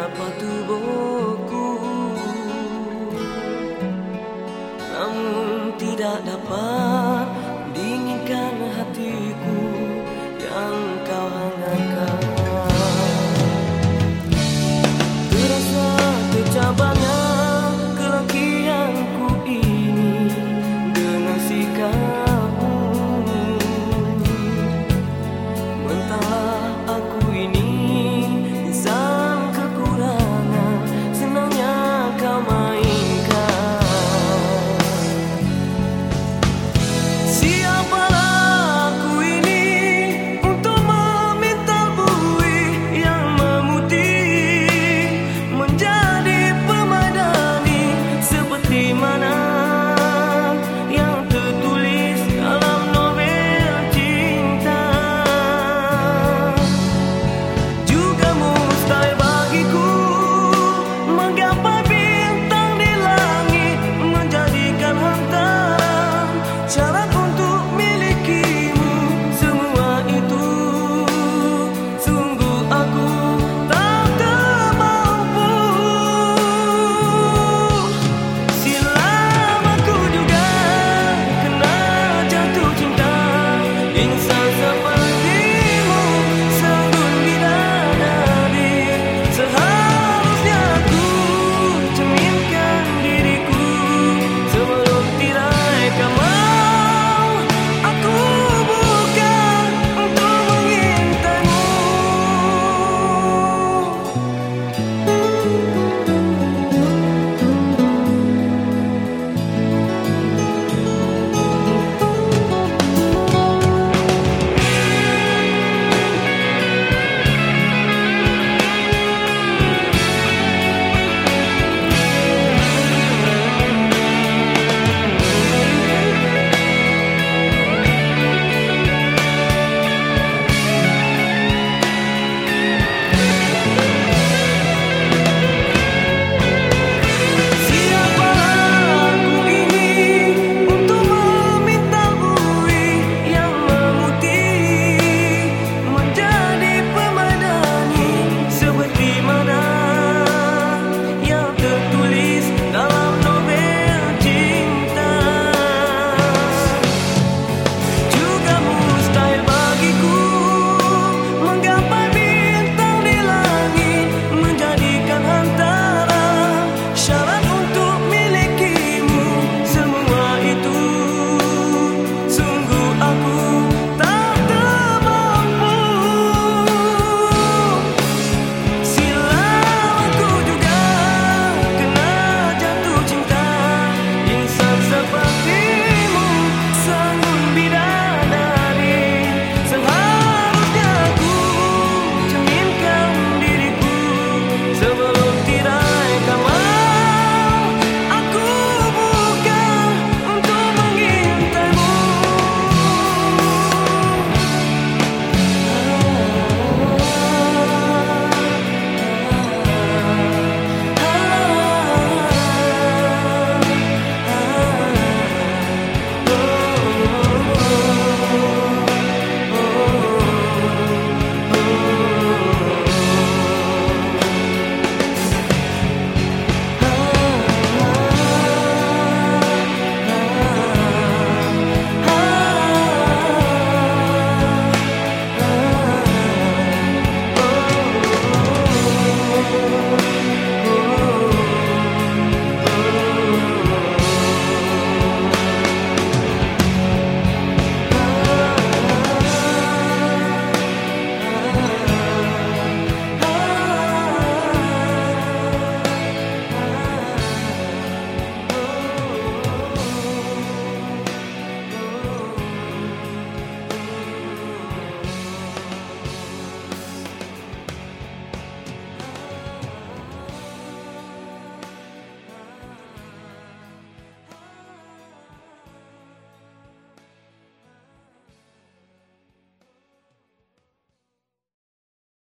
menyapa tubuhku? Namun tidak dapat dinginkan hatiku.